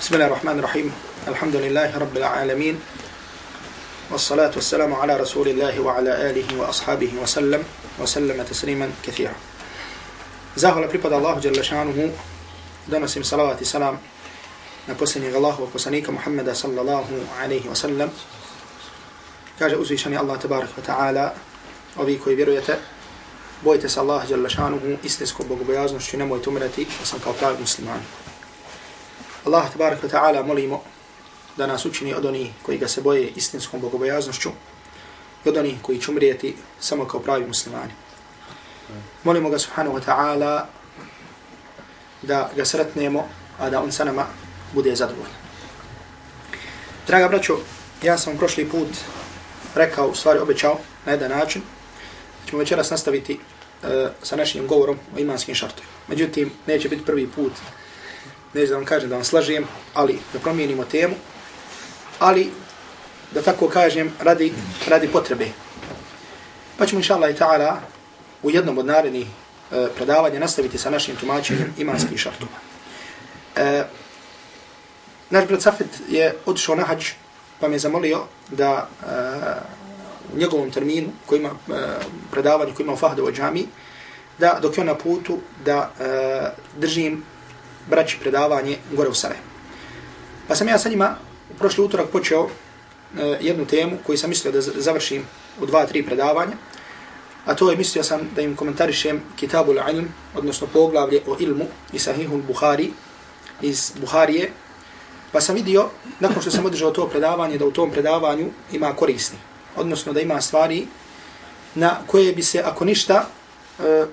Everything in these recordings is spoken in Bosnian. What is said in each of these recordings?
بسم الله الرحمن الرحيم الحمد لله رب العالمين والصلاة والسلام على رسول الله وعلى آله وأصحابه وسلم وسلم تسليما كثيرا زاهل أبريباد الله جل شانه دونسهم صلاة السلام نبسني الله وقسنيك محمد صلى الله عليه وسلم كاجة أزيشني الله تبارك وتعالى وبيكو يبيرو يتأ بويتس الله جل شانه استسكو بقبيازن شنمو يتمرتي وسنكو مسلمان مسلمان Allah tabaraka ta'ala molimo da nas učini od onih koji ga se boje istinskom bogobojaznošću i od onih koji će umrijeti samo kao pravi muslimani. Molimo ga subhanahu wa ta'ala da ga sretnemo, a da on sa nama bude zadovoljan. Draga braćo, ja sam prošli put rekao, u stvari obećao na jedan način, da ćemo večeras nastaviti uh, sa našim govorom o imanskim šartovima. Međutim, neće biti prvi put neću da vam kažem da vam slažem, ali da promijenimo temu, ali da tako kažem radi, radi potrebe. Pa ćemo inša Allah i ta'ala u jednom od narednih e, predavanja nastaviti sa našim tumačenjem imanskih šartova. E, naš brat Safet je otišao na hađ, pa me zamolio da e, u njegovom terminu koji ima e, predavanje koji ima u Fahdovo džami, da dok je na putu da e, držim braći predavanje gore u Sarajevo. Pa sam ja sa njima u prošli utorak počeo e, jednu temu koju sam mislio da završim u dva, tri predavanja, a to je mislio sam da im komentarišem Kitabul Ilm, odnosno poglavlje o ilmu i Sahihul Buhari iz Buharije, pa sam vidio, nakon što sam održao to predavanje, da u tom predavanju ima korisni, odnosno da ima stvari na koje bi se, ako ništa, e,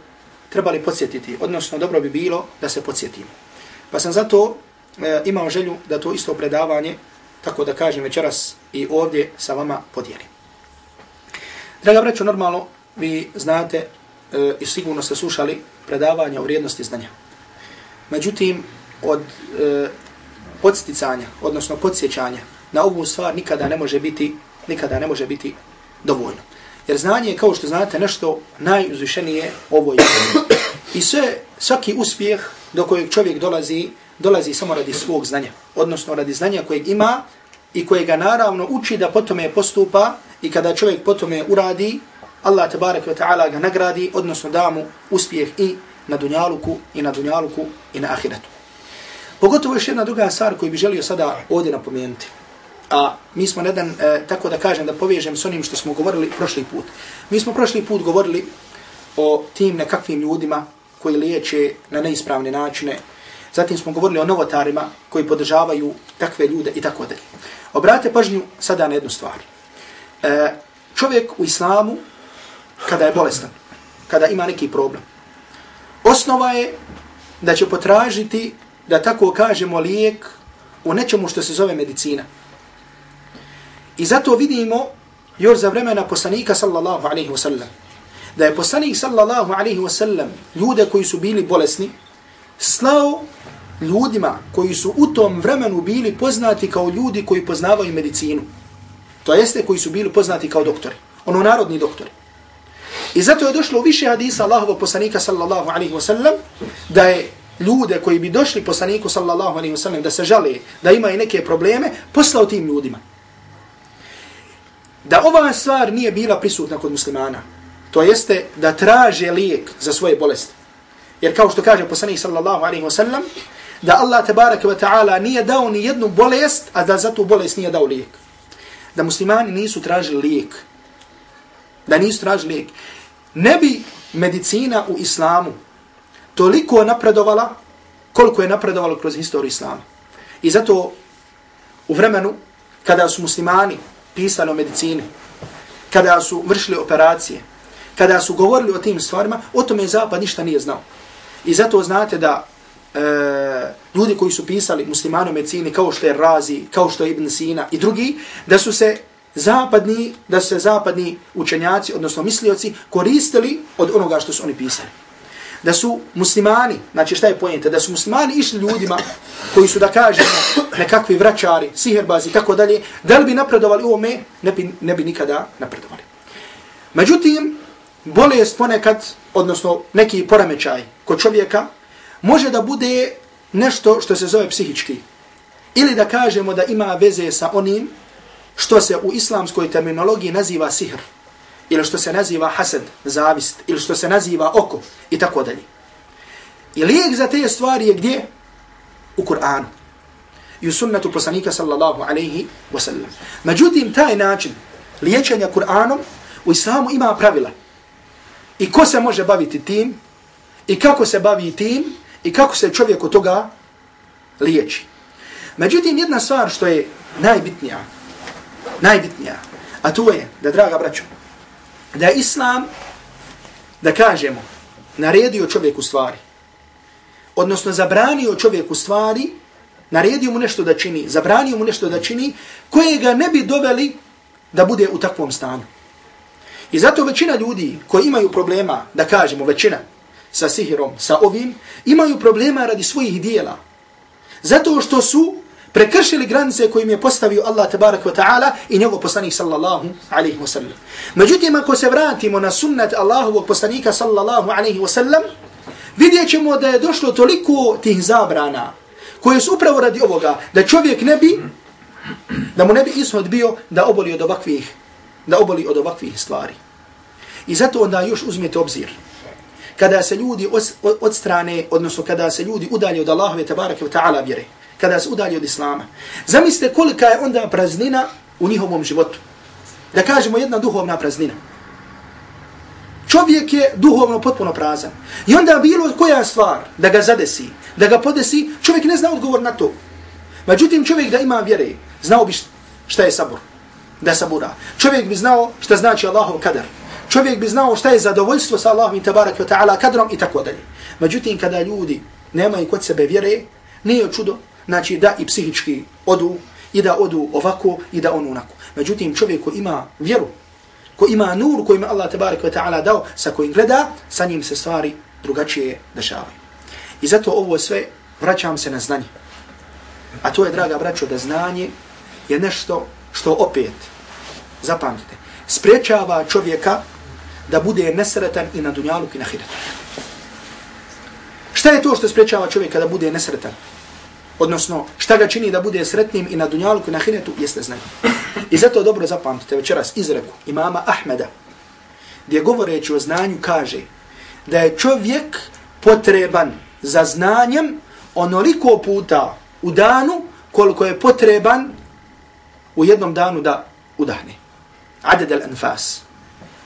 trebali podsjetiti, odnosno dobro bi bilo da se podsjetimo. Pa sam zato e, imao želju da to isto predavanje, tako da kažem večeras i ovdje sa vama podijelim. Draga vreću, normalno vi znate e, i sigurno ste slušali predavanja o vrijednosti znanja. Međutim, od e, podsticanja, odnosno podsjećanja na ovu stvar nikada ne može biti nikada ne može biti dovoljno. Jer znanje je, kao što znate, nešto najuzvišenije ovoj. I sve, svaki uspjeh do kojeg čovjek dolazi, dolazi samo radi svog znanja. Odnosno radi znanja kojeg ima i kojega naravno uči da potome postupa i kada čovjek potome uradi, Allah tabarak wa ta'ala ga nagradi, odnosno da mu uspjeh i na dunjaluku, i na dunjaluku, i na ahiretu. Pogotovo još jedna druga stvar koju bi želio sada ovdje napomenuti. A mi smo jedan, e, tako da kažem, da povežem s onim što smo govorili prošli put. Mi smo prošli put govorili o tim nekakvim ljudima koji liječe na neispravne načine. Zatim smo govorili o novotarima koji podržavaju takve ljude i tako dalje. Obrate pažnju sada na jednu stvar. E, čovjek u islamu, kada je bolestan, kada ima neki problem, osnova je da će potražiti, da tako kažemo, lijek u nečemu što se zove medicina. I zato vidimo još za vremena poslanika sallallahu alaihi wa sallam, da je poslanik sallallahu alaihi wa sallam ljude koji su bili bolesni, slao ljudima koji su u tom vremenu bili poznati kao ljudi koji poznavaju medicinu. To jeste koji su bili poznati kao doktori. Ono narodni doktori. I zato je došlo više hadisa Allahovog poslanika sallallahu alaihi wa sallam da je ljude koji bi došli poslaniku sallallahu alaihi wa sallam da se žale da imaju neke probleme, poslao tim ljudima. Da ova stvar nije bila prisutna kod muslimana, to jeste da traže lijek za svoje bolesti. Jer kao što kaže poslanik sallallahu alaihi wa sallam, da Allah tabaraka wa ta'ala nije dao ni jednu bolest, a da za tu bolest nije dao lijek. Da muslimani nisu tražili lijek. Da nisu tražili lijek. Ne bi medicina u islamu toliko napredovala koliko je napredovalo kroz historiju islama. I zato u vremenu kada su muslimani pisali o medicini, kada su vršili operacije, kada su govorili o tim stvarima, o tome zapad ništa nije znao. I zato znate da e, ljudi koji su pisali muslimanu medicini, kao što je Razi, kao što je Ibn Sina i drugi, da su se zapadni, da su se zapadni učenjaci, odnosno mislioci, koristili od onoga što su oni pisali. Da su muslimani, znači šta je pojenta, da su muslimani išli ljudima koji su, da kažemo, nekakvi vraćari, siherbazi i tako dalje, da li bi napredovali u ne bi, ne bi nikada napredovali. Međutim, bolest ponekad, odnosno neki poremećaj kod čovjeka, može da bude nešto što se zove psihički. Ili da kažemo da ima veze sa onim što se u islamskoj terminologiji naziva sihr. Ili što se naziva hasad, zavist. Ili što se naziva oko. I tako dalje. I lijek za te stvari je gdje? U Kur'anu. I u sunnetu poslanika sallallahu alaihi wasallam. Međutim, taj način liječenja Kur'anom u islamu ima pravila. I ko se može baviti tim? I kako se bavi tim? I kako se čovjek od toga liječi? Međutim, jedna stvar što je najbitnija, najbitnija, a to je, da draga braćo, da Islam, da kažemo, naredio čovjeku stvari, odnosno zabranio čovjeku stvari, naredio mu nešto da čini, zabranio mu nešto da čini, koje ga ne bi doveli da bude u takvom stanju. I zato većina ljudi koji imaju problema, da kažemo većina, sa sihirom, sa ovim, imaju problema radi svojih dijela. Zato što su prekršili granice kojim je postavio Allah tabarak wa ta'ala i njegov poslanik sallallahu alaihi wa sallam. Međutim, ako se vratimo na sunnet Allahovog poslanika sallallahu alaihi wa sallam, vidjet ćemo da je došlo toliko tih zabrana koje su upravo radi ovoga da čovjek ne bi, da mu ne bi ishod bio da oboli od ovakvih, da oboli od ovakvih stvari. I zato onda još uzmijete obzir. Kada se ljudi od strane, odnosno kada se ljudi udalje od Allahove tabaraka wa ta'ala vjere, kada se udalje od Islama, zamislite kolika je onda praznina u njihovom životu. Da kažemo jedna duhovna praznina čovjek je duhovno potpuno prazan. I onda bilo koja stvar da ga zadesi, da ga podesi, čovjek ne zna odgovor na to. Međutim, čovjek da ima vjere, znao bi šta je sabur, da sabura. Čovjek bi znao šta znači Allahov kadar. Čovjek bi znao šta je zadovoljstvo sa Allahom i tabarak wa ta'ala kadrom i tako dalje. Međutim, kada ljudi nemaju kod sebe vjere, nije čudo, znači da i psihički odu, i da odu ovako, i da on onako. Međutim, čovjek ko ima vjeru, ko ima nur koji ima Allah tabarak wa ta'ala dao, sa kojim gleda, sa njim se stvari drugačije dešavaju. I zato ovo sve vraćam se na znanje. A to je, draga braćo, da znanje je nešto što opet, zapamtite, sprečava čovjeka da bude nesretan i na dunjalu i na hiretu. Šta je to što sprečava čovjeka da bude nesretan? Odnosno, šta ga čini da bude sretnim i na dunjalu i na hiretu, jeste znanje. I zato dobro zapamtite večeras izreku imama Ahmeda, gdje govoreći o znanju kaže da je čovjek potreban za znanjem onoliko puta u danu koliko je potreban u jednom danu da udahne. Aded al anfas.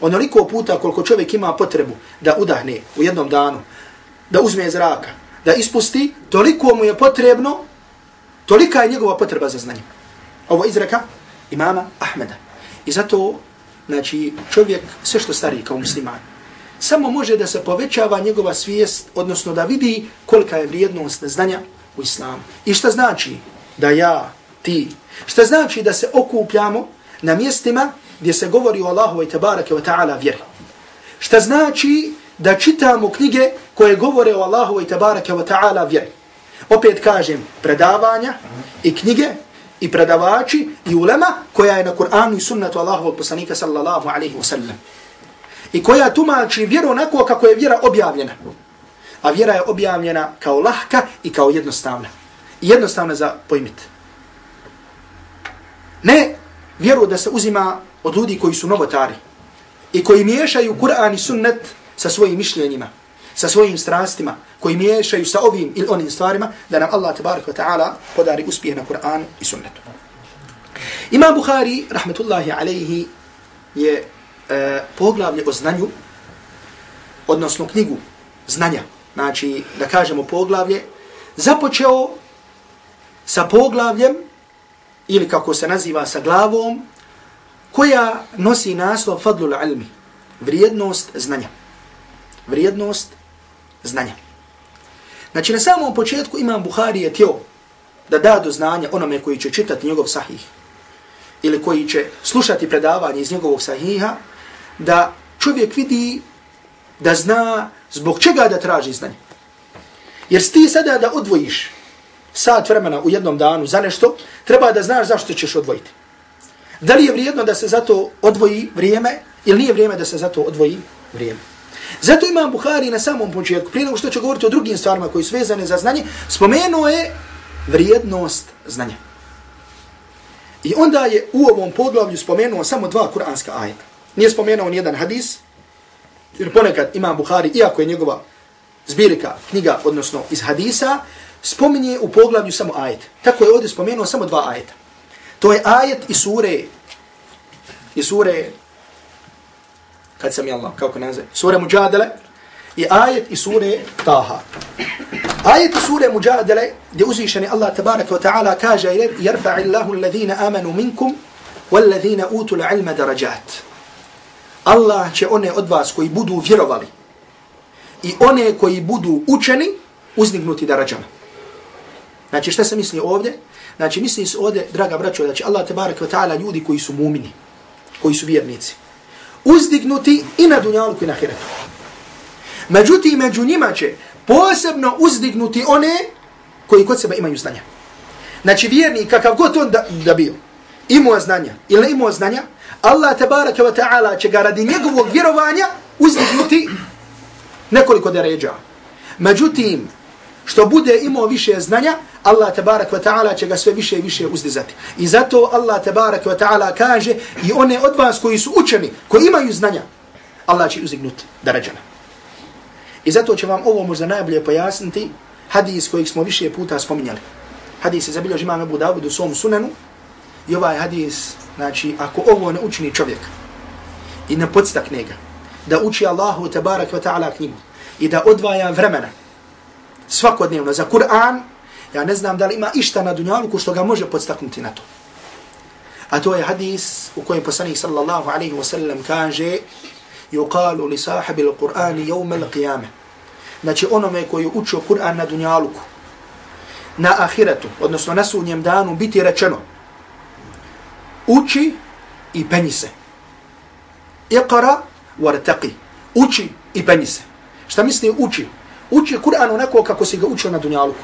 Onoliko puta koliko čovjek ima potrebu da udahne u jednom danu, da uzme zraka, da ispusti, toliko mu je potrebno, tolika je njegova potreba za znanje. Ovo izreka imama Ahmeda. I zato, znači, čovjek sve što stari kao musliman, samo može da se povećava njegova svijest, odnosno da vidi kolika je vrijednost znanja u islamu. I šta znači da ja, ti, šta znači da se okupljamo na mjestima gdje se govori o Allahu i tabaraka wa ta'ala vjeri. Šta znači da čitamo knjige koje govore o Allahu i tabaraka wa ta'ala vjeri. Opet kažem, predavanja i knjige i predavači i ulema koja je na Kur'anu i sunnetu Allahovog poslanika sallallahu alaihi wa sallam. I koja tumači vjeru onako kako je vjera objavljena. A vjera je objavljena kao lahka i kao jednostavna. I jednostavna za pojmit. Ne vjeru da se uzima od ljudi koji su novotari i koji miješaju Kur'an i sunnet sa svojim mišljenjima, sa svojim strastima, koji miješaju sa ovim ili onim stvarima, da nam Allah tabarak wa ta'ala podari uspjeh na Kur'an i sunnetu. Imam Bukhari, rahmetullahi alaihi, je e, poglavlje o znanju, odnosno knjigu znanja, znači da kažemo poglavlje, započeo sa poglavljem, ili kako se naziva sa glavom, koja nosi naslov fadlul ilmi, vrijednost znanja. Vrijednost znanja. Znači na samom početku imam Buhari je tijelo da da do znanja onome koji će čitati njegov sahih ili koji će slušati predavanje iz njegovog sahiha, da čovjek vidi da zna zbog čega da traži znanje. Jer ti sada da odvojiš sat vremena u jednom danu za nešto, treba da znaš zašto ćeš odvojiti. Da li je vrijedno da se zato odvoji vrijeme ili nije vrijeme da se zato odvoji vrijeme. Zato imam Buhari na samom početku, prije nego što će govoriti o drugim stvarima koji su vezane za znanje, spomenuo je vrijednost znanja. I onda je u ovom poglavlju spomenuo samo dva kuranska ajeta. Nije spomenuo ni jedan hadis, jer ponekad ima Buhari, iako je njegova zbirka knjiga, odnosno iz hadisa, spominje u poglavlju samo ajet. Tako je ovdje spomenuo samo dva ajeta. To je ajet iz sure, iz sure, kad sam je Allah, kako nazve, sure Mujadele, i ajet iz sure Taha. Ajet iz sure Mujadele, gdje uzvišeni Allah tabaraka wa ta'ala kaže, jerfa'i Allahu alladhina amanu minkum, والذين أوتوا العلم درجات Allah će one od vas koji budu vjerovali i one koji budu učeni uzdignuti darađama. Znači šta se misli ovdje? Znači misli se ovdje, draga braćo, da će Allah tebarek wa ta'ala ljudi koji su mumini, koji su vjernici, uzdignuti i na dunjalku i na hiretu. Međutim, među njima će posebno uzdignuti one koji kod sebe imaju znanja. Znači vjernik, kakav god on da, da bio, imao znanja ili imao znanja, Allah tebareke wa ta'ala će ga radi njegovog vjerovanja uzdignuti nekoliko deređa. Međutim, što bude imao više znanja, Allah tabarak wa ta'ala će ga sve više i više uzdizati. I zato Allah tabarak wa ta'ala kaže i one od vas koji su učeni, koji imaju znanja, Allah će uzdignuti darađana. I zato će vam ovo možda najbolje pojasniti hadis kojeg smo više puta spominjali. Hadis je zabilježi imam Abu Dawud u svom sunanu, I ovaj hadis, znači, ako ovo ne učini čovjek i ne podstakne ga, da uči Allahu tabarak wa ta'ala knjigu i da odvaja vremena svakodnevno za Kur'an, ja ne znam da li ima išta na dunjaluku što ga može podstaknuti na to. A to je hadis u kojem poslanik sallallahu alaihi wa sallam kaže yuqalu li sahibi l-Qur'ani jevme l-qiyame. Znači onome koji učio Kur'an na dunjaluku, na ahiretu, odnosno na sudnjem danu, biti rečeno, uči i penji se. Iqara wartaqi. Uči i penji se. Šta misli uči? Uči Kur'an onako kako si ga učio na dunjaluku.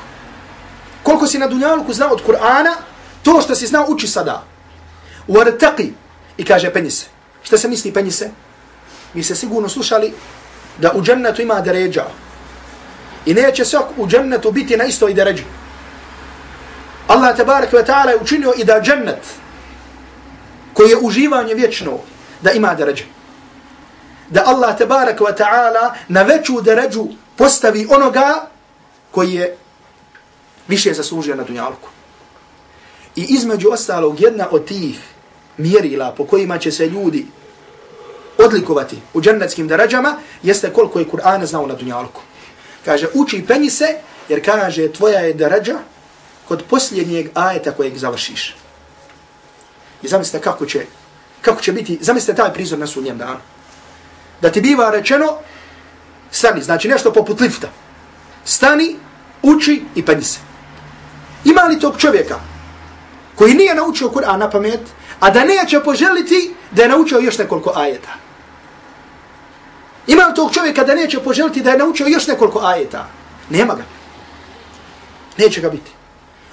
Koliko si na dunjaluku znao od Kur'ana, to što si znao uči sada. Wartaqi. I kaže penji se. Šta se misli penji se? Mi se sigurno slušali da u džennetu ima deređa. I neće se u džennetu biti na istoj deređi. Allah tabarak wa ta'ala je učinio i da džennet, koji je uživanje vječno, da ima deređe. Da Allah tabarak wa ta'ala na veću deređu postavi onoga koji je više zaslužio na dunjalku. I između ostalog jedna od tih mjerila po kojima će se ljudi odlikovati u džennetskim darađama jeste koliko je Kur'ana znao na dunjalku. Kaže, uči penji se jer kaže tvoja je darađa kod posljednjeg ajeta kojeg završiš. I zamislite kako će, kako će biti, zamislite taj prizor na sudnjem danu. Da ti biva rečeno, stani, znači nešto poput lifta. Stani, uči i penji se. Ima li tog čovjeka koji nije naučio Kur'an na pamet, a da neće poželiti da je naučio još nekoliko ajeta? Ima li tog čovjeka da neće poželiti da je naučio još nekoliko ajeta? Nema ga. Neće ga biti.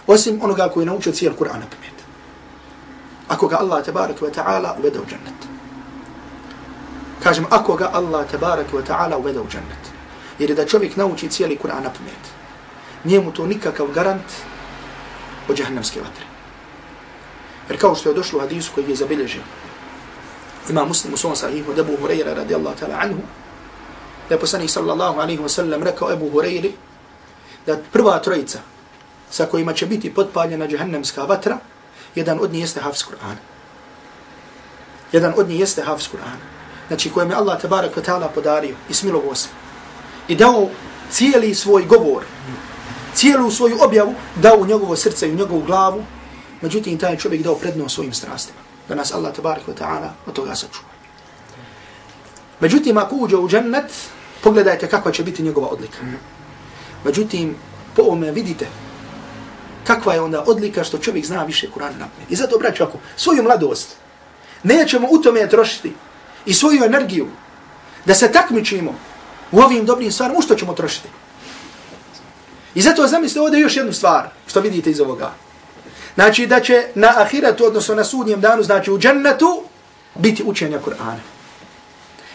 Osim onoga koji je naučio cijel Kur'an na pamet ako ga Allah tabarak wa ta'ala uvede u džennet. Kažem, ako ga Allah tabarak wa ta'ala uvede u džennet. Jer da čovjek nauči cijeli Kur'an na pamet. Nije mu to nikakav garant od džahnemske vatre. Jer kao što je došlo u hadisu koji je zabilježio, ima muslim u svom sahihu od Ebu Hureyra radijallahu ta'ala anhu, da je poslanih sallallahu alaihi wa sallam rekao Ebu Hureyri, da prva trojica sa kojima će biti potpaljena džahnemska vatra, jedan od njih jeste hafz Kur'ana. Jedan od njih jeste hafz Kur'ana. Znači kojem je Allah tabarak wa ta'ala podario i smilovo se. I dao cijeli svoj govor, cijelu svoju objavu, dao u njegovo srce i u njegovu glavu, međutim taj čovjek dao prednost svojim strastima. Da nas Allah tabarik wa ta'ala od toga sačuva. Međutim, ako uđe u džennet, pogledajte kakva će biti njegova odlika. Međutim, po ome vidite kakva je onda odlika što čovjek zna više Kur'ana na I zato, braću, ako svoju mladost nećemo u tome trošiti i svoju energiju da se takmičimo u ovim dobrim stvarima, u što ćemo trošiti? I zato zamislite ovdje još jednu stvar što vidite iz ovoga. Znači da će na ahiratu, odnosno na sudnjem danu, znači u džennetu, biti učenja Kur'ana.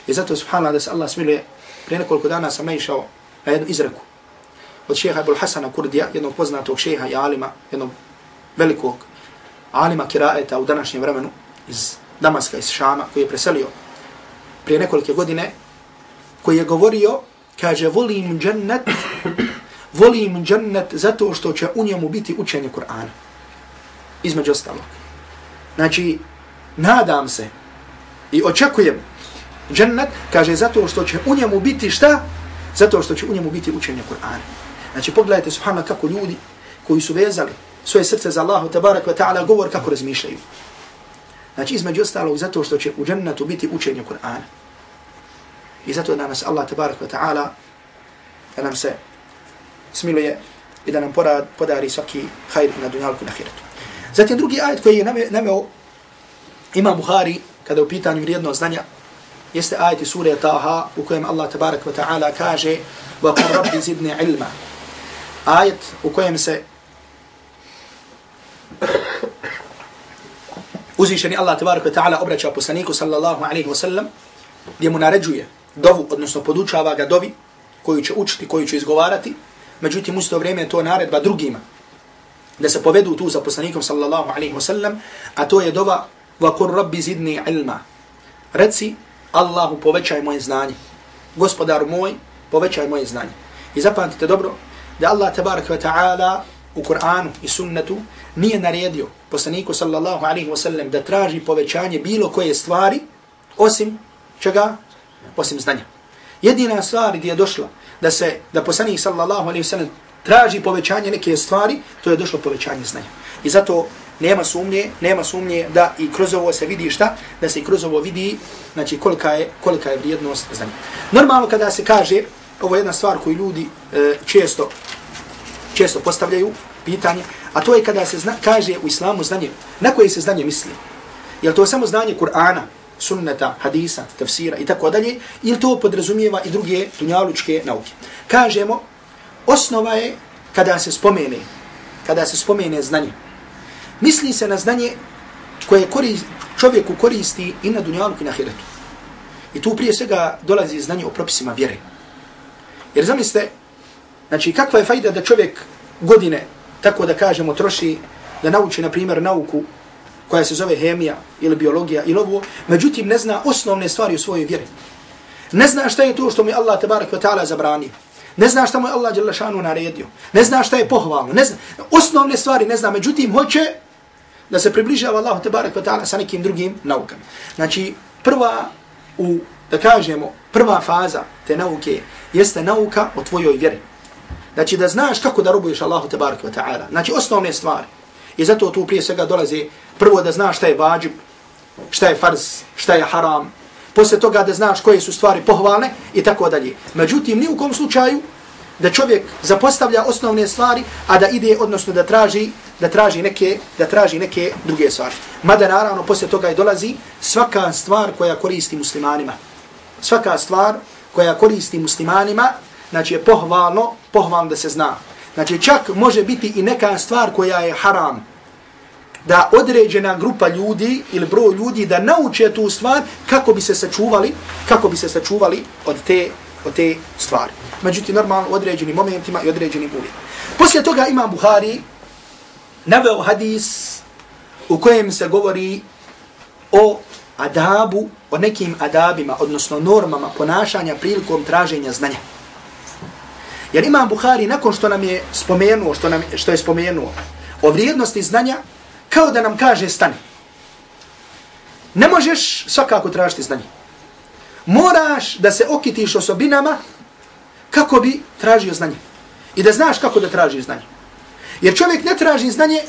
I zato, subhanallah, da se Allah smiluje, prije nekoliko dana sam naišao na jednu izreku. od šeha Ibul Hasana Kurdija, jednog poznatog šeha i alima, jednog velikog alima kiraeta u današnjem vremenu iz Damaska, iz Šama, koji je preselio prije nekolike godine, koji je govorio, kaže, volim džennet, volim džennet zato što će u njemu biti učenje Kur'ana. Između ostalog. Znači, nadam se i očekujem džennet, kaže, zato što će u njemu biti šta? Zato što će u njemu biti učenje Kur'ana. Znači, pogledajte, subhanallah, kako ljudi koji su vezali svoje srce za Allahu, tabarak wa ta'ala, govor kako razmišljaju. Znači, između ostalog, zato što će u džennetu biti učenje Kur'ana. I zato da nas Allah, tabarak wa ta'ala, da nam se smiluje i da nam porad, podari svaki hajr na dunjalku na hiretu. Zatim drugi ajet koji je nameo Imam Buhari, kada u pitanju vrijedno znanja, jeste ajet sura Taha u kojem Allah tabarak wa ta'ala kaže وَقُمْ رَبِّ زِدْنِ عِلْمًا Ajet u kojem se uzvišeni Allah tabarak wa ta'ala obraća poslaniku sallallahu alaihi wa sallam gdje mu naređuje dovu, odnosno podučava ga dovi koju će učiti, koju će izgovarati, međutim u to vrijeme to naredba drugima da se povedu tu za poslanikom sallallahu alaihi wa sallam, a to je dova وَقُرْ رَبِّ زِدْنِ عِلْمًا Reci Allahu povećaj moje znanje. Gospodaru moj, povećaj moje znanje. I zapamtite dobro da Allah tabarak wa ta'ala u Kur'anu i sunnetu nije naredio poslaniku sallallahu alaihi wa sallam da traži povećanje bilo koje stvari osim čega? Osim znanja. Jedina stvar gdje je došla da se da poslanik sallallahu alejhi ve sellem traži povećanje neke stvari, to je došlo povećanje znanja. I zato nema sumnje, nema sumnje da i kroz ovo se vidi šta, da se i kroz ovo vidi znači kolika je, kolika je vrijednost znanja. Normalno kada se kaže, ovo je jedna stvar koju ljudi e, često, često postavljaju pitanje, a to je kada se zna, kaže u islamu znanje, na koje se znanje misli? Je to samo znanje Kur'ana, sunneta, hadisa, tafsira i tako dalje, ili to podrazumijeva i druge dunjalučke nauke? Kažemo, osnova je kada se spomene, kada se spomene znanje. Misli se na znanje koje korist, čovjeku koristi i na dunjaluku i na hiretu. I tu prije svega dolazi znanje o propisima vjere. Jer zamislite, znači kakva je fajda da čovjek godine, tako da kažemo, troši da nauči, na primjer, nauku koja se zove hemija ili biologija ili ovo, međutim ne zna osnovne stvari u svojoj vjeri. Ne zna šta je to što mi Allah tabarak wa ta'ala zabranio. Ne zna šta mu je Allah Đelešanu naredio. Ne zna šta je pohvalno. Ne zna, osnovne stvari ne zna. Međutim, hoće da se približava Allah tabarak wa ta'ala sa nekim drugim naukama. Znači, prva, u, da kažemo, prva faza te nauke jeste nauka o tvojoj vjeri. Znači, da znaš kako da robuješ Allahu tabarak wa ta'ala. Znači, osnovne stvari. I zato tu prije svega dolazi prvo da znaš šta je vađib, šta je farz, šta je haram, posle toga da znaš koje su stvari pohvalne i tako dalje. Međutim, ni u kom slučaju da čovjek zapostavlja osnovne stvari, a da ide, odnosno da traži, da traži neke, da traži neke druge stvari. Mada naravno, posle toga i dolazi svaka stvar koja koristi muslimanima. Svaka stvar koja koristi muslimanima, znači je pohvalno, pohvalno da se zna. Znači čak može biti i neka stvar koja je haram, da određena grupa ljudi ili broj ljudi da nauče tu stvar kako bi se sačuvali, kako bi se sačuvali od te, od te stvari. Međutim, normalno u određenim momentima i određenim uvjetima. Poslije toga ima Buhari naveo hadis u kojem se govori o adabu, o nekim adabima, odnosno normama ponašanja prilikom traženja znanja. Jer imam Buhari, nakon što nam je spomenuo, što, nam, što je spomenuo o vrijednosti znanja, kao da nam kaže stani. Ne možeš svakako tražiti znanje. Moraš da se okitiš osobinama kako bi tražio znanje. I da znaš kako da traži znanje. Jer čovjek ne traži znanje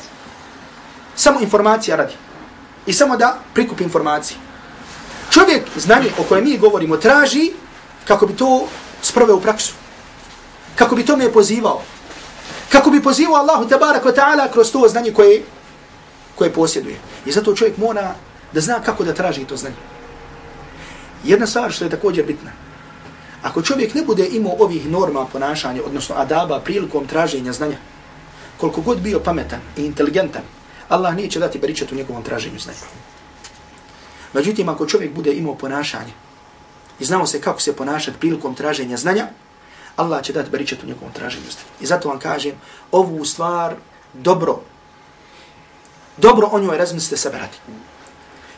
samo informacija radi. I samo da prikupi informacije. Čovjek znanje o kojem mi govorimo traži kako bi to sproveo u praksu. Kako bi to me pozivao. Kako bi pozivao Allahu tabarak wa ta'ala kroz to znanje koje koje posjeduje. I zato čovjek mora da zna kako da traži to znanje. Jedna stvar što je također bitna. Ako čovjek ne bude imao ovih norma ponašanja, odnosno adaba prilikom traženja znanja, koliko god bio pametan i inteligentan, Allah neće dati beričat u njegovom traženju znanja. Međutim, ako čovjek bude imao ponašanje i znao se kako se ponašati prilikom traženja znanja, Allah će dati beričet u njegovom traženju. I zato vam kažem, ovu stvar dobro, dobro o njoj razmislite sebe radi.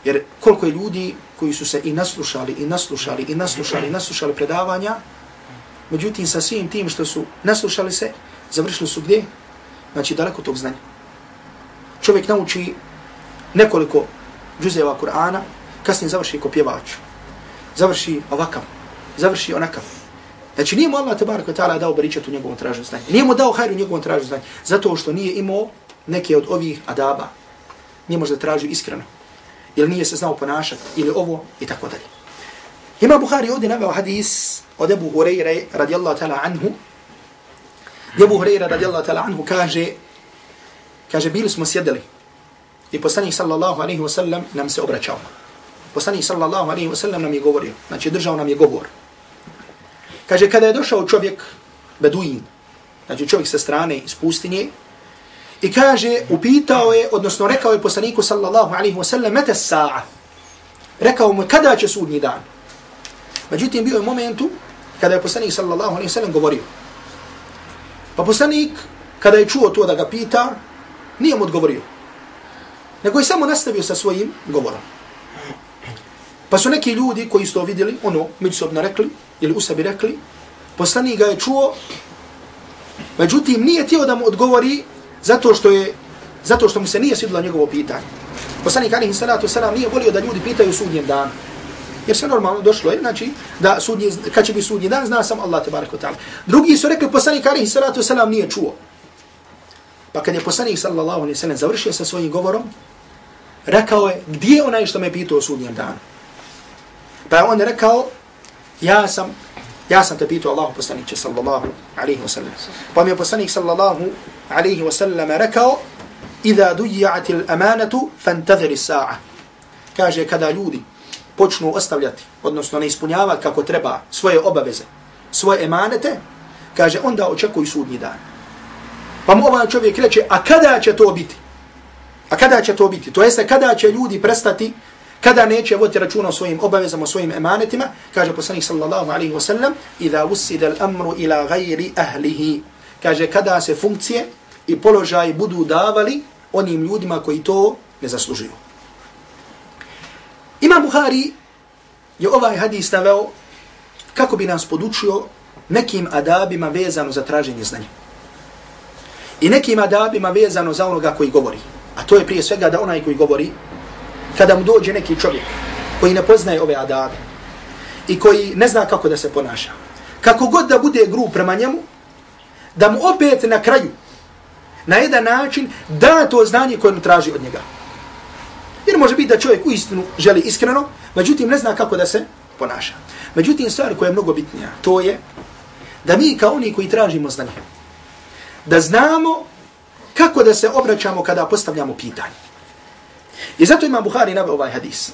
Jer koliko je ljudi koji su se i naslušali, i naslušali, i naslušali, i naslušali predavanja, međutim sa svim tim što su naslušali se, završili su gdje? Znači daleko tog znanja. Čovjek nauči nekoliko džuzeva Kur'ana, kasnije završi ko pjevač. Završi ovakav, završi onakav. Znači nije mu Allah tabarak wa ta'ala dao baričat u njegovom tražu znanja. Nije mu dao hajru u njegovom tražu znanja. Zato što nije imao neke od ovih adaba. Nije možda tražio iskreno. Ili nije se znao ponašati. Ili ovo i tako dalje. Ima Bukhari ovdje naveo hadis od Ebu Hureyre radijallahu ta'ala anhu. Ebu Hureyre radijallahu ta'ala anhu kaže kaže bili smo sjedili i poslanik sallallahu alaihi wa sallam nam se obraćao. Poslanik sallallahu alaihi wa sallam nam je govorio. Znači držao nam je govor. Kaže, kada je došao čovjek, beduin, znači čovjek sa strane iz pustinje, i kaže, upitao je, odnosno rekao je poslaniku sallallahu alaihi wa sallam, mete sa'a. Rekao mu, kada će sudnji dan? Međutim, bio je momentu kada je poslanik sallallahu alaihi wa sallam govorio. Pa poslanik, kada je čuo to da ga pita, nije mu odgovorio. Nego je samo nastavio sa svojim govorom. Pa su neki ljudi koji su to vidjeli, ono, međusobno rekli, ili u sebi rekli, poslanik ga je čuo, međutim nije tijelo da mu odgovori zato što je zato što mu se nije svidilo njegovo pitanje. Poslanik alihi salatu wasalam nije volio da ljudi pitaju sudnjem danu. Jer se normalno došlo je, znači, da sudnji, kad će biti sudnji dan, zna sam Allah tebareku ta'ala. Drugi su rekli, poslanik alihi salatu wasalam nije čuo. Pa kad je poslanik sallallahu alaihi sallam završio sa svojim govorom, rekao je, gdje je onaj što me pitao o sudnjem danu? Pa je on rekao, ja sam, ja sam te pitao Allahu poslaniće sallallahu alaihi wa sallam. Pa mi je poslanik sallallahu alaihi wa sallam rekao, Iza dujja'ati l'amanatu, fantadhiri sa'a. Kaže, kada ljudi počnu ostavljati, odnosno ne ispunjavati kako treba svoje obaveze, svoje emanete, kaže, onda očekuj sudnji dan. Pa mu ovaj čovjek reče, a kada će to biti? A kada će to biti? To jeste, kada će ljudi prestati kada neće voditi računa o svojim obavezama, o svojim emanetima, kaže poslanik sallallahu alaihi wa sallam, idha usida l'amru ila gajri ahlihi. Kaže, kada se funkcije i položaj budu davali onim ljudima koji to ne zaslužuju. Imam Buhari je ovaj hadis naveo kako bi nas podučio nekim adabima vezano za traženje znanja. I nekim adabima vezano za onoga koji govori. A to je prije svega da onaj koji govori kada mu dođe neki čovjek koji ne poznaje ove adabe i koji ne zna kako da se ponaša, kako god da bude gru prema njemu, da mu opet na kraju, na jedan način, da to znanje koje mu traži od njega. Jer može biti da čovjek u istinu želi iskreno, međutim ne zna kako da se ponaša. Međutim, stvar koja je mnogo bitnija, to je da mi kao oni koji tražimo znanje, da znamo kako da se obraćamo kada postavljamo pitanje. I zato ima Buhari nave ovaj hadis.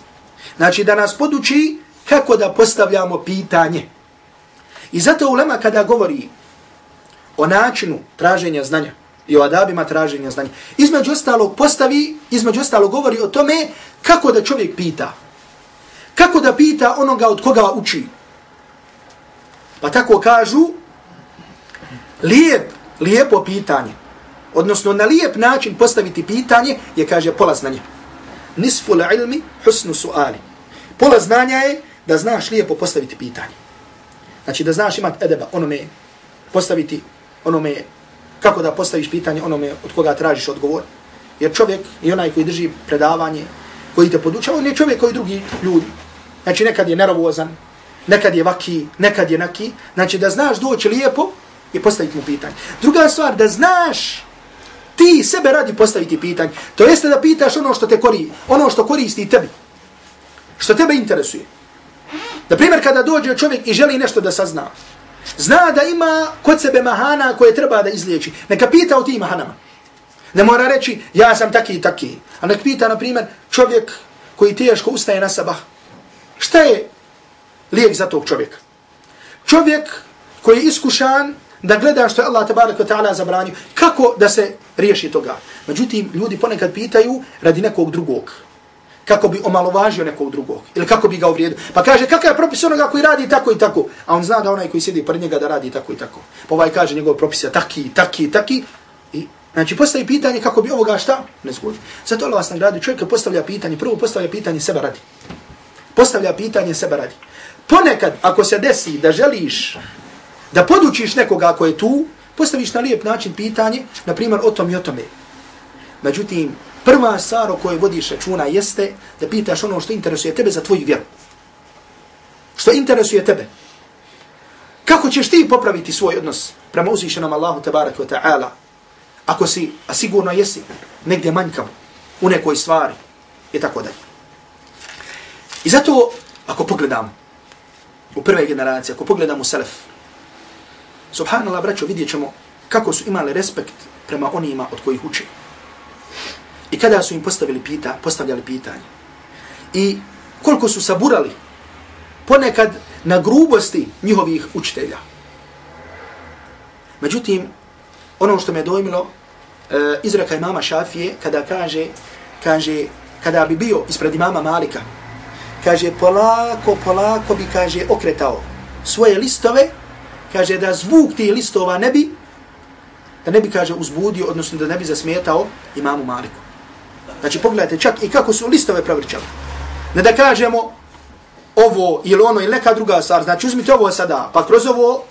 Znači da nas poduči kako da postavljamo pitanje. I zato ulema kada govori o načinu traženja znanja i o adabima traženja znanja, između ostalog postavi, između ostalog govori o tome kako da čovjek pita. Kako da pita onoga od koga uči. Pa tako kažu, lijep, lijepo pitanje, odnosno na lijep način postaviti pitanje je, kaže, pola znanja nisfu ilmi husnu suali. Pola znanja je da znaš lijepo postaviti pitanje. Znači da znaš imat edeba, onome postaviti, onome kako da postaviš pitanje onome od koga tražiš odgovor. Jer čovjek i onaj koji drži predavanje, koji te podučava, on je čovjek koji drugi ljudi. Znači nekad je nerovozan, nekad je vaki, nekad je naki. Znači da znaš doći lijepo i postaviti mu pitanje. Druga stvar, da znaš ti sebe radi postaviti pitanje. To jeste da pitaš ono što te kori, ono što koristi tebi. Što tebe interesuje. Na primjer, kada dođe čovjek i želi nešto da sazna, zna da ima kod sebe mahana koje treba da izliječi. Neka pita o tim mahanama. Ne mora reći, ja sam taki i taki. A nek pita, na primjer, čovjek koji teško ustaje na sabah. Šta je lijek za tog čovjeka? Čovjek koji je iskušan da gleda što je Allah tabaraka ta'ala zabranio, kako da se riješi toga. Međutim, ljudi ponekad pitaju radi nekog drugog. kako bi omalovažio nekog drugog ili kako bi ga uvrijedio. Pa kaže kakav je propis onoga koji radi tako i tako, a on zna da onaj koji sjedi pred njega da radi tako i tako. Pa ovaj kaže njegov propis je taki, taki, taki. I, znači postavi pitanje kako bi ovoga šta ne zgodi. Zato Allah vas nagradi, čovjek postavlja pitanje, prvo postavlja pitanje sebe radi. Postavlja pitanje sebe radi. Ponekad ako se desi da želiš da podučiš nekoga ko je tu, postaviš na lijep način pitanje, na primjer o tom i o tome. Međutim, prva stvar o kojoj vodiš računa jeste da pitaš ono što interesuje tebe za tvoju vjeru. Što interesuje tebe. Kako ćeš ti popraviti svoj odnos prema uzvišenom Allahu tabaraka wa ta'ala ako si, a sigurno jesi, negdje manjkav u nekoj stvari i tako dalje. I zato, ako pogledam u prve generacije, ako pogledam u Salaf, subhanallah, braćo, vidjet ćemo kako su imali respekt prema onima od kojih uče. I kada su im postavili pita, postavljali pitanje. I koliko su saburali ponekad na grubosti njihovih učitelja. Međutim, ono što me dojmilo, e, izreka imama Šafije, kada kaže, kaže, kada bi bio ispred imama Malika, kaže, polako, polako bi, kaže, okretao svoje listove, kaže, da zvuk tih listova ne bi, da ne bi, kaže, uzbudio, odnosno da ne bi zasmetao imamu Maliku. Znači, pogledajte čak i kako su listove pravrčali. Ne da kažemo ovo ili ono ili neka druga stvar. Znači, uzmite ovo sada, pa kroz ovo,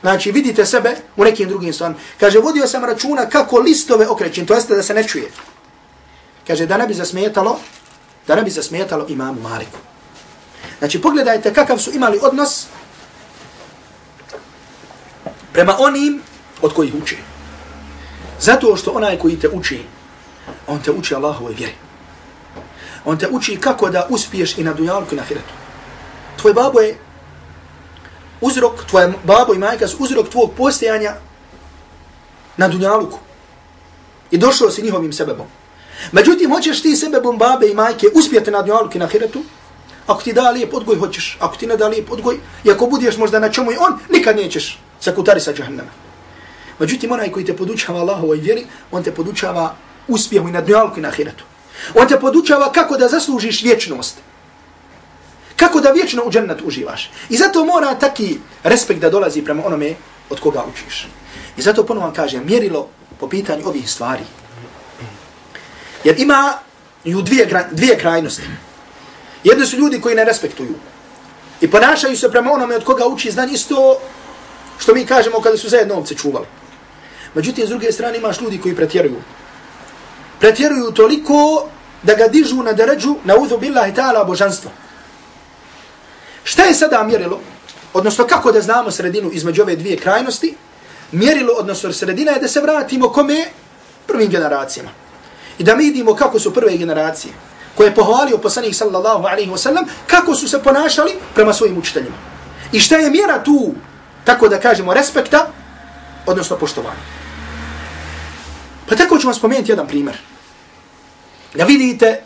znači, vidite sebe u nekim drugim stvarima. Kaže, vodio sam računa kako listove okrećim, to jeste da se ne čuje. Kaže, da ne bi zasmetalo, da ne bi zasmetalo imamu Maliku. Znači, pogledajte kakav su imali odnos prema onim od kojih uči. Zato što onaj koji te uči, on te uči Allahove vjeri. On te uči kako da uspiješ i na dunjalku i na hiretu. Tvoj babo je uzrok, tvoj babo i majka su uzrok tvog postojanja na dunjaluku. I došlo si njihovim sebebom. Međutim, hoćeš ti sebebom babe i majke uspjeti na dunjaluku i na hiretu, ako ti da lijep odgoj, hoćeš. Ako ti ne da lijep odgoj, i ako budeš možda na čemu i on, nikad nećeš sakutari sa džahnama. Međutim, onaj koji te podučava Allahovoj vjeri, on te podučava uspjehu i na dunjalku i na ahiretu. On te podučava kako da zaslužiš vječnost. Kako da vječno u džennet uživaš. I zato mora taki respekt da dolazi prema onome od koga učiš. I zato ponovno vam kažem, mjerilo po pitanju ovih stvari. Jer ima ju dvije, dvije krajnosti. Jedni su ljudi koji ne respektuju. I ponašaju se prema onome od koga uči znanje isto što mi kažemo kada su zajedno ovce čuvali. Međutim, s druge strane imaš ljudi koji pretjeruju pretjeruju toliko da ga dižu na deređu na udhu billahi ta'ala božanstva. Šta je sada mjerilo? Odnosno kako da znamo sredinu između ove dvije krajnosti? Mjerilo, odnosno sredina je da se vratimo kome? Prvim generacijama. I da mi vidimo kako su prve generacije koje je pohvalio poslanih sallallahu alaihi wasallam, kako su se ponašali prema svojim učiteljima. I šta je mjera tu, tako da kažemo, respekta, odnosno poštovanja. Pa tako ću vam spomenuti jedan primjer da vidite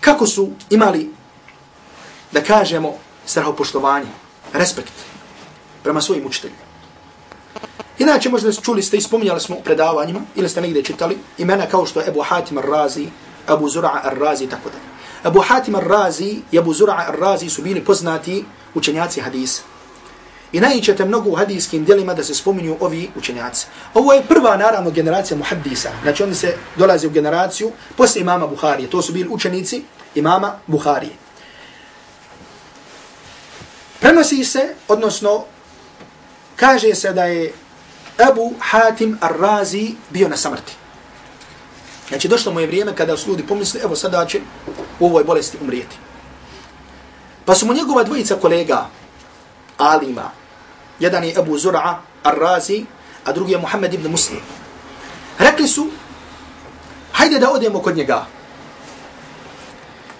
kako su imali, da kažemo, strahopoštovanje, respekt prema svojim učiteljima. Inače, možda čuli ste i spominjali smo u predavanjima, ili ste negdje čitali, imena kao što je Ebu Hatim al-Razi, Ebu Zura'a al-Razi, tako da. Ebu Hatim al-Razi i Ebu Zura'a al-Razi su bili poznati učenjaci hadisa. I najićete mnogo u hadijskim dijelima da se spominju ovi učenjaci. Ovo je prva, naravno, generacija muhaddisa. Znači, oni se dolaze u generaciju posle imama Buharije. To su bili učenici imama Buharije. Prenosi se, odnosno, kaže se da je Abu Hatim Ar-Razi bio na samrti. Znači, došlo mu je vrijeme kada su ljudi pomisli, evo sada će u ovoj bolesti umrijeti. Pa su mu njegova dvojica kolega, alima, jedan je Abu Zur'a Ar-Razi, a drugi je Muhammed ibn Muslim. Rekli su, hajde da odemo kod njega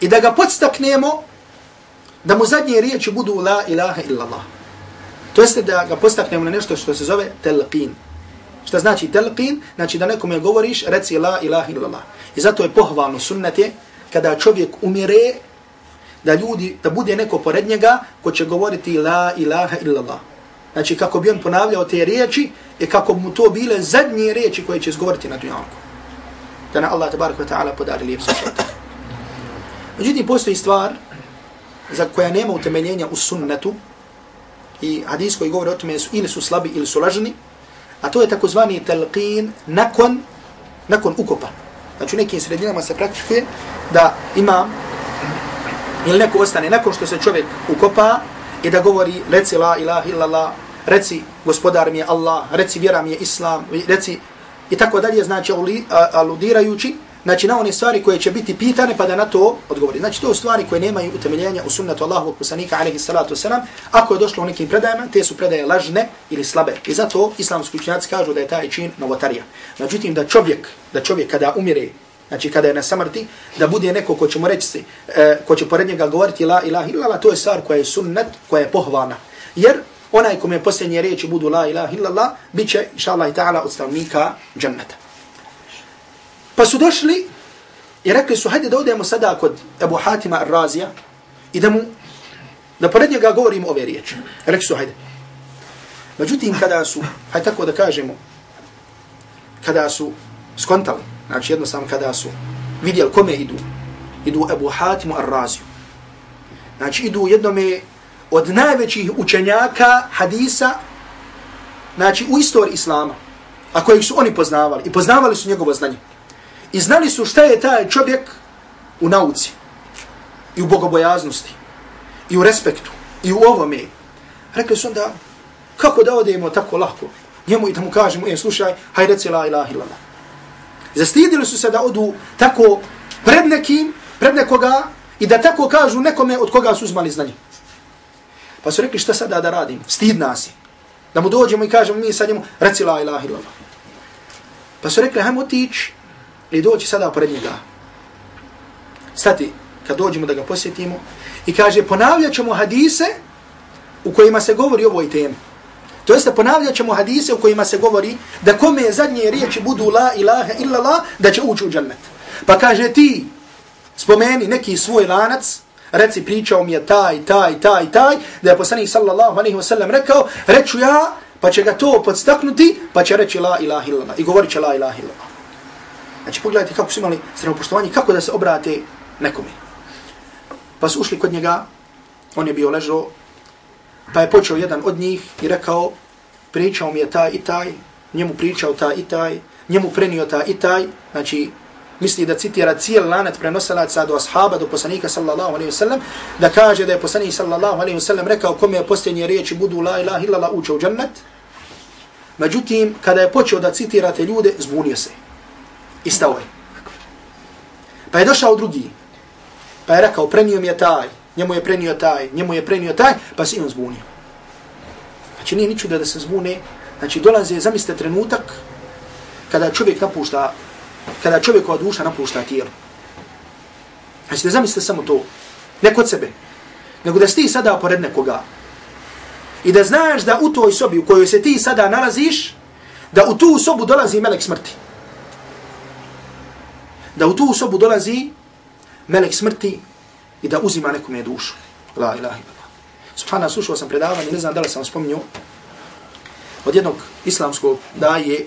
i da ga podstaknemo da mu zadnje riječi budu la ilaha illallah. To jeste da ga postaknemo na nešto što se zove telqin. Šta znači telqin? Znači da nekome govoriš, reci la ilaha illallah. I zato je pohvalno sunnete kada čovjek umire da ljudi, da bude neko pored njega ko će govoriti la ilaha illallah. Znači kako bi on ponavljao te riječi i kako mu to bile zadnje riječi koje će izgovoriti na dunjalku. Da na Allah tabarak wa ta'ala podari lijep sa. Međutim, postoji stvar za koja nema utemeljenja u sunnetu i hadis koji govori o tome su ili su slabi ili su lažni, a to je takozvani telqin nakon, nakon ukopa. Znači u nekim sredinama se praktikuje da ima ili neko ostane nakon što se čovjek ukopa i da govori reci la ilaha illallah, reci gospodar mi je Allah, reci vjera mi je Islam, reci i tako dalje, znači aludirajući znači na one stvari koje će biti pitane pa da na to odgovori. Znači to stvari koje nemaju utemeljenja u sunnetu Allahovog poslanika alejhi salatu wasalam, ako je došlo u nekim predajama, te su predaje lažne ili slabe. I zato islamski učenjaci kažu da je taj čin novotarija. Međutim da čovjek, da čovjek kada umire, znači kada je na samrti, da bude neko ko će mu reći, e, ko će pored njega govoriti la ilaha illallah, to je stvar koja je sunnet, koja je pohvalna. Jer onaj kome posljednje riječi budu la ilaha illallah, bit će, inša Allah i ta'ala, od stavnika džanneta. Pa su došli i rekli su, hajde da odemo sada kod Ebu Hatima Ar-Razija i da mu, da pored njega govorimo ove riječi. Rekli su, hajde. Međutim, kada su, hajde tako da kažemo, kada su skontali, znači jednostavno kada su vidjeli kome idu, idu Ebu Hatimu Ar-Raziju. Znači idu jednome od najvećih učenjaka hadisa, znači u istoriji Islama, a kojeg su oni poznavali i poznavali su njegovo znanje. I znali su šta je taj čovjek u nauci. I u bogobojaznosti. I u respektu. I u ovome. Rekli su onda, kako da odemo tako lahko? Njemu i da mu kažemo, e, slušaj, hajde reci la ilaha illallah. Zastidili su se da odu tako pred nekim, pred nekoga, i da tako kažu nekome od koga su uzmali znanje. Pa su rekli, šta sada da radim? Stid nas je. Da mu dođemo i kažemo, mi sad njemu, reci la ilaha illallah. Pa su rekli, hajmo otići i doći sada pored njega. Stati, kad dođemo da ga posjetimo, i kaže, ponavljat ćemo hadise u kojima se govori o ovoj temi. To jeste, ponavljat ćemo hadise u kojima se govori da kome zadnje riječi budu la ilaha illa la, da će ući u džennet. Pa kaže ti, spomeni neki svoj lanac, reci pričao mi je taj, taj, taj, taj, da je poslanik sallallahu alaihi wa sallam rekao, reću ja, pa će ga to podstaknuti, pa će reći la ilaha illallah. I govorit će la ilaha illallah. Znači pogledajte kako su imali sremopoštovanje, kako da se obrate nekome. Pa su ušli kod njega, on je bio ležao, pa je počeo jedan od njih i rekao, pričao mi je taj i taj, njemu pričao taj i taj, njemu prenio taj i taj, znači misli da citira cijel lanet prenosilaca do ashaba, do poslanika sallallahu alaihi wasallam, da kaže da je poslanik sallallahu alaihi wasallam rekao kome je posljednje riječi budu la ilaha illallah uče u džennet. Međutim, kada je počeo da citirate ljude, zbunio se i stao je. Pa je došao drugi. Pa je rekao, prenio mi je taj, njemu je prenio taj, njemu je prenio taj, pa se on zbunio. Znači nije ničudo da se zbune. Znači dolaze, zamislite trenutak kada čovjek napušta, kada čovjekova duša napušta tijelo. Znači da zamislite samo to. Ne kod sebe. Nego da si sada pored nekoga. I da znaš da u toj sobi u kojoj se ti sada nalaziš, da u tu sobu dolazi melek smrti da u tu sobu dolazi melek smrti i da uzima nekome dušu. La ilaha illallah. Subhana, slušao sam predavanje, ne znam da li sam spominio, od jednog islamskog daje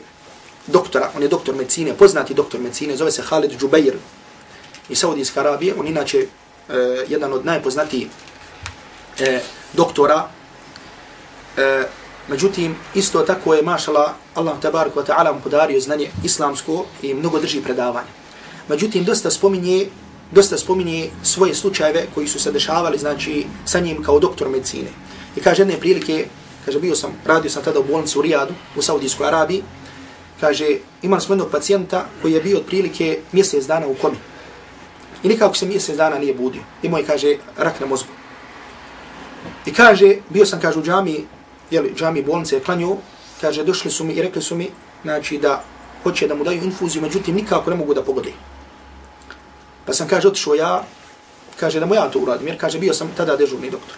doktora, on je doktor medicine, poznati doktor medicine, zove se Khalid Džubeir iz Saudijske Arabije, on inače uh, jedan od najpoznatijih uh, doktora, uh, međutim, isto tako je, mašala, Allah tabarak wa ta'ala mu podario znanje islamsko i mnogo drži predavanje. Međutim, dosta spominje, dosta spominje svoje slučajeve koji su se dešavali, znači, sa njim kao doktor medicine. I kaže, jedne prilike, kaže, bio sam, radio sam tada u bolnici u Rijadu, u Saudijskoj Arabiji, kaže, imali smo jednog pacijenta koji je bio od prilike mjesec dana u komi. I nikako se mjesec dana nije budio. Imao je, kaže, rak na mozgu. I kaže, bio sam, kaže, u džami, jeli, džami bolnice je klanio, kaže, došli su mi i rekli su mi, znači, da hoće da mu daju infuziju, međutim, nikako ne mogu da pogode. Pa sam kaže, otišao ja, kaže da mu ja to uradim, jer kaže, bio sam tada dežurni doktor.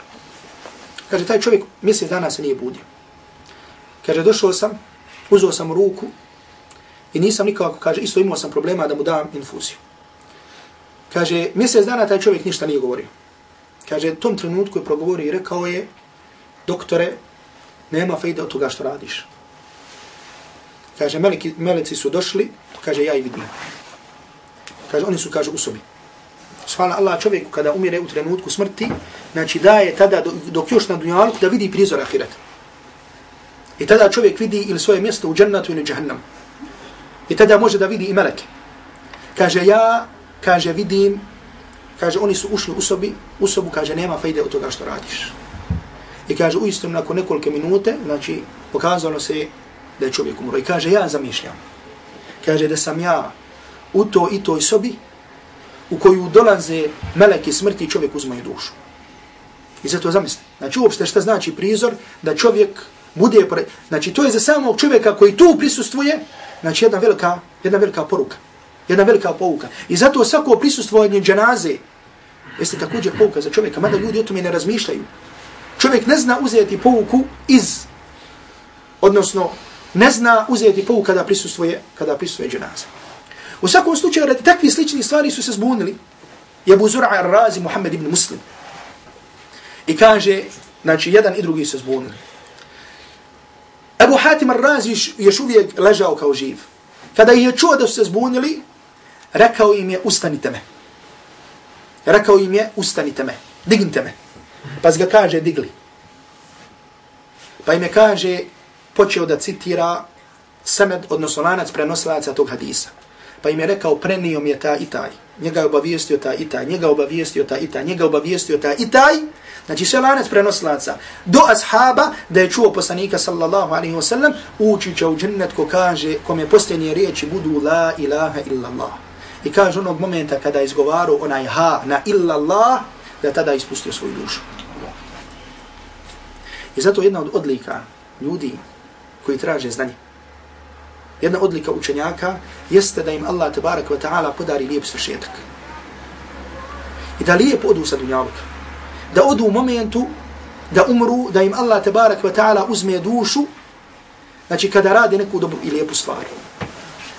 Kaže, taj čovjek mjesec dana se nije budio. Kaže, došao sam, uzeo sam ruku i nisam nikako, kaže, isto imao sam problema da mu dam infuziju. Kaže, mjesec dana taj čovjek ništa nije govorio. Kaže, tom trenutku je progovorio i rekao je, doktore, nema fejda od toga što radiš. Kaže, meleki, meleci su došli, kaže, ja i vidim. Kaže, oni su, kaže, u sobi. Subhana Allah čovjeku kada umire u trenutku smrti, znači daje tada dok još na dunjalku da vidi prizor ahireta. I tada čovjek vidi ili svoje mjesto u džennatu ili džahnam. I tada može da vidi i meleke. Kaže ja, kaže vidim, kaže oni su ušli u sobi, u sobu kaže nema fajde od toga što radiš. I kaže uistinu nakon nekoliko minute, znači pokazalo se da je čovjek umro. I kaže ja zamišljam. Kaže da sam ja u to i toj sobi u koju dolaze meleki smrti i čovjek uzme dušu. I zato zamisli. Znači uopšte šta znači prizor da čovjek bude, pre... znači to je za samog čovjeka koji tu prisustvuje, znači jedna velika, jedna velika poruka. Jedna velika pouka. I zato svako prisustvovanje dženaze jeste također pouka za čovjeka, mada ljudi o tome ne razmišljaju. Čovjek ne zna uzeti pouku iz, odnosno ne zna uzeti pouku kada prisustvuje, kada prisustvuje dženaze. U svakom slučaju, radi takvi slični stvari su se zbunili. Jebu Zura al-Razi Muhammed ibn Muslim. I kaže, znači, jedan i drugi se zbunili. Ebu Hatim al-Razi još uvijek ležao kao živ. Kada je čuo da su se zbunili, rekao im je, ustanite me. Rekao im je, ustanite me, dignite me. Pa ga kaže, digli. Pa im je kaže, počeo da citira semed, odnosno lanac prenosilaca tog hadisa pa im je rekao prenio mi je ta i taj, njega je obavijestio ta i taj, njega obavijestio ta i taj, njega obavijestio ta i taj, znači sve lanac prenoslaca, do ashaba da je čuo poslanika sallallahu alaihi wa sallam, ući će u džennet ko kaže, kom je posljednje riječi budu la ilaha illallah. I kaže onog momenta kada je izgovaru onaj ha na illallah, da tada ispustio svoju dušu. I zato jedna od odlika ljudi koji traže znanje, jedna odlika učenjaka jeste da im Allah tabarak wa ta'ala podari lijep svršetak. I da lijep odu sa dunjaluka. Da odu u momentu da umru, da im Allah tabarak wa ta'ala uzme dušu, znači kada radi neku dobru i lijepu stvar.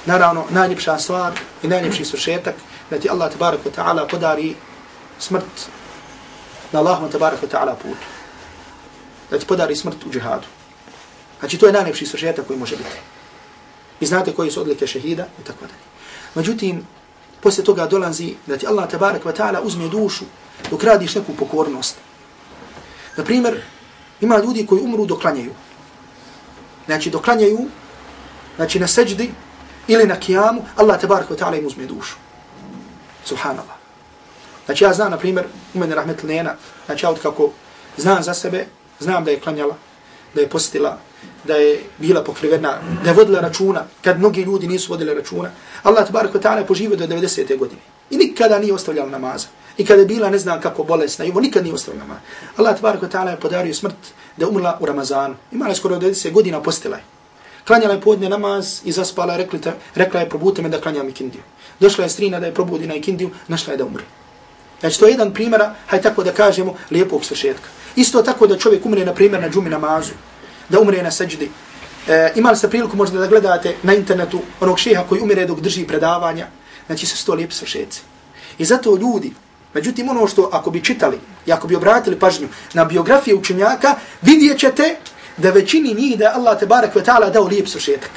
Naravno, najljepša stvar i najljepši svršetak da ti Allah tabarak wa ta'ala podari smrt na Allahom tabarak wa ta'ala putu. Da ti podari smrt u džihadu. Znači to je najljepši svršetak koji može biti. I znate koje su odlike šehida i tako dalje. Međutim, poslije toga dolazi da ti Allah tabarak wa ta'ala uzme dušu dok radiš neku pokornost. Na primjer, ima ljudi koji umru dok klanjaju. Znači, dok klanjaju, znači na seđdi ili na kijamu, Allah tabarak wa ta'ala im uzme dušu. Subhanallah. Znači, ja znam, na primjer, u mene rahmet lena, znači, ja od kako znam za sebe, znam da je klanjala, da je postila, da je bila pokrivena, da je vodila računa, kad mnogi ljudi nisu vodili računa. Allah tabarak wa ta'ala je poživio do 90. godine. I nikada nije ostavljala namaza. I kada je bila, ne znam kako bolesna, i nikad nije ostavljala namaza. Allah tabarak wa ta'ala je podario smrt da je umrla u Ramazanu. Imala je skoro 90 godina postila je. Klanjala je podne namaz i zaspala, rekli te, rekla je probudite me da klanjam ikindiju. Došla je strina da je probudi na ikindiju, našla je da umre. Znači to je jedan primjera, haj tako da kažemo, lijepog svršetka. Isto tako da čovjek umre, na primjer, na džumi namazu da umre na seđdi. E, imali ste priliku možda da gledate na internetu onog šeha koji umire dok drži predavanja. Znači se sto lijepi svršeci. I zato ljudi, međutim ono što ako bi čitali i ako bi obratili pažnju na biografije učenjaka, vidjet ćete da većini njih da Allah te barek ve ta'ala dao lijep svršetak.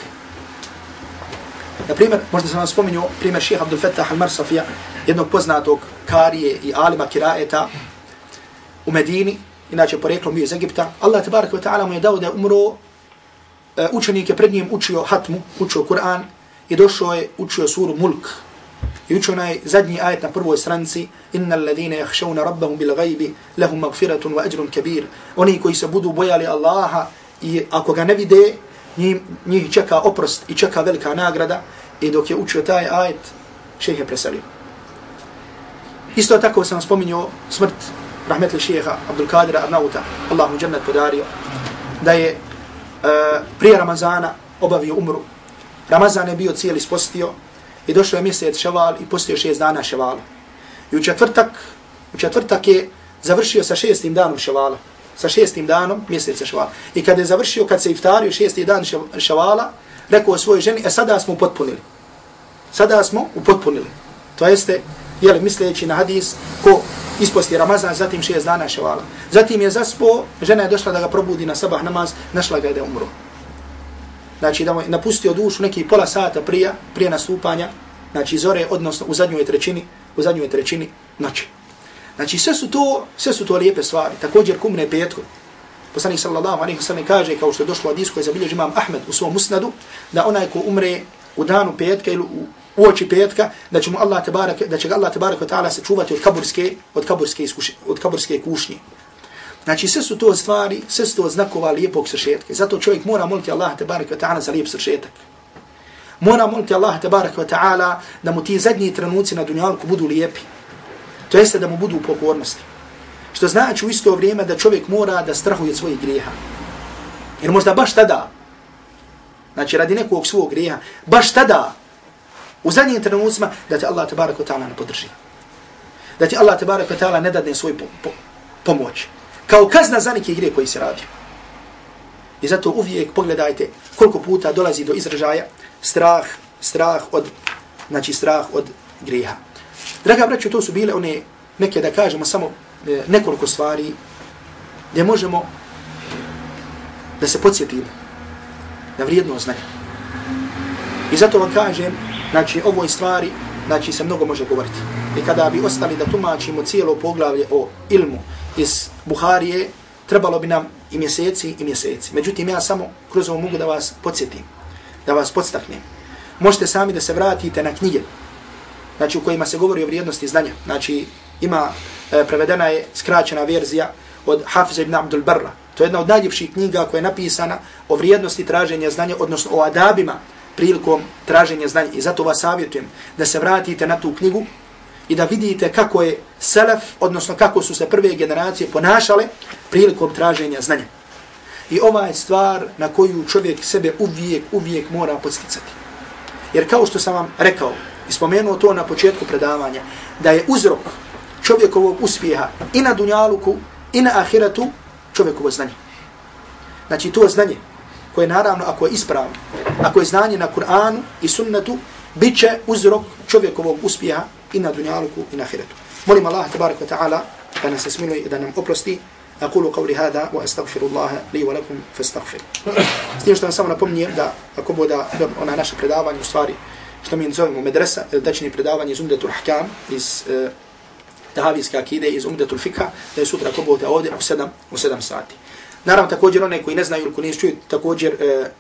Na primjer, možda sam vam spominio primjer šeha Abdul Fettah al-Marsafija, jednog poznatog karije i alima kiraeta u Medini, inače poreklom bio iz Egipta, Allah tabarak wa ta'ala mu je dao da je umro, e, učenik je pred njim učio hatmu, učio Kur'an i došao je učio suru Mulk. I učio onaj zadnji ajet na prvoj stranci, inna alladhina jahšavna rabbahum bil gajbi, lahum magfiratun wa ajrun kabir. Oni koji se budu bojali Allaha i ako ga ne vide, njih, čeka oprost i čeka velika nagrada. I dok je učio taj ajet, šeh je preselio. Isto tako sam spominjao smrt rahmetli šeha Abdul Kadira Arnauta, Allah mu džennet podario, da je uh, prije Ramazana obavio umru. Ramazan je bio cijeli spostio i došao je mjesec ševal i postio šest dana ševala. I u četvrtak, u četvrtak je završio sa šestim danom ševala. Sa šestim danom mjeseca ševala. I kad je završio, kad se iftario šesti dan ševala, rekao svojoj ženi, e sada smo upotpunili. Sada smo upotpunili. To jeste, jeli, misleći na hadis, ko isposti Ramazan, zatim šest dana ševala. Zatim je zaspo, žena je došla da ga probudi na sabah namaz, našla ga je da umro. Znači da mu je napustio dušu neki pola sata prije, prije nastupanja, znači zore, odnosno u zadnjoj trećini, u zadnjoj trećini noći. Znači sve su to, sve su to lijepe stvari. Također kumne petko. Poslanik sallallahu alejhi ve sellem kaže kao što je došlo hadis koji zabilježi imam Ahmed u svom musnadu da onaj ko umre u danu petka ili u uoči petka da će mu Allah tebareke da će ga Allah tebareke taala sačuvati od kaburske od kaburske iskušnje od kaburske kušnje. Znači sve su to stvari, sve su to znakova lijepog sršetka. Zato čovjek mora moliti Allah tebareke taala za lijep sršetak. Mora moliti Allah tebareke taala da mu ti zadnji trenuci na dunjalku budu lijepi. To jeste da mu budu u pokornosti. Što znači u isto vrijeme da čovjek mora da strahuje svoje grijeha. Jer možda baš tada, znači radi nekog svog grijeha, baš tada, u zadnjim trenucima, da te Allah tabaraka ta'ala ne podrži. Da ti Allah tabaraka ta'ala ne dadne svoj po, po, pomoć. Kao kazna za neke grije koji se radi. I zato uvijek pogledajte koliko puta dolazi do izražaja strah, strah od, znači strah od grijeha. Draga braću, to su bile one neke, da kažemo, samo e, nekoliko stvari gdje možemo da se podsjetimo na vrijednost znanja. I zato vam kažem, znači, ovoj stvari, znači, se mnogo može govoriti. I kada bi ostali da tumačimo cijelo poglavlje o ilmu iz Buharije, trebalo bi nam i mjeseci i mjeseci. Međutim, ja samo kroz ovo mogu da vas podsjetim, da vas podstaknem. Možete sami da se vratite na knjige, znači u kojima se govori o vrijednosti znanja. Znači ima e, prevedena je skraćena verzija od Hafiza ibn Abdul Barra. To je jedna od najljepših knjiga koja je napisana o vrijednosti traženja znanja, odnosno o adabima prilikom traženja znanja. I zato vas savjetujem da se vratite na tu knjigu i da vidite kako je selef, odnosno kako su se prve generacije ponašale prilikom traženja znanja. I ova je stvar na koju čovjek sebe uvijek, uvijek mora podsticati. Jer kao što sam vam rekao, i spomenuo to na početku predavanja, da je uzrok čovjekovog uspjeha i na dunjaluku i na ahiretu čovjekovo znanje. Znači to znanje koje naravno ako je ispravno, ako je znanje na Kur'anu i sunnetu, bit će uzrok čovjekovog uspjeha i na dunjaluku i na ahiretu. Molim Allah tabaraka ta'ala da nas smiluje i da nam oprosti. أقول قولي هذا وأستغفر الله لي ولكم فاستغفر. S tim što vam samo napomnijem da ako bude ona naša predavanja u stvari što mi zovemo medresa, ili tačnije predavanje iz Umdetul Hkam, iz uh, Tahavijske akide, iz Umdetul Fikha, da je sutra ko bude ovdje u 7, u 7 sati. Naravno, također one koji ne znaju ili koji nisu čuju, također e,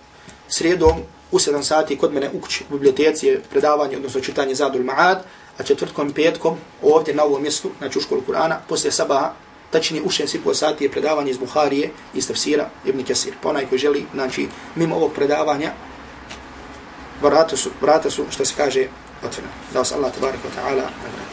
srijedom u 7 sati kod mene u kući, u biblioteci je predavanje, odnosno čitanje Zadul Ma'ad, a četvrtkom i petkom ovdje na ovom mjestu, znači u školu Kur'ana, poslije sabaha, tačnije u 6,5 sati je predavanje iz Buharije, iz Tafsira, Ibn Kesir. Pa onaj koji želi, znači, mimo ovog predavanja, vrata su, vrata su što se kaže, otvoreno. Da vas Allah, tabarik wa ta'ala, nagrada.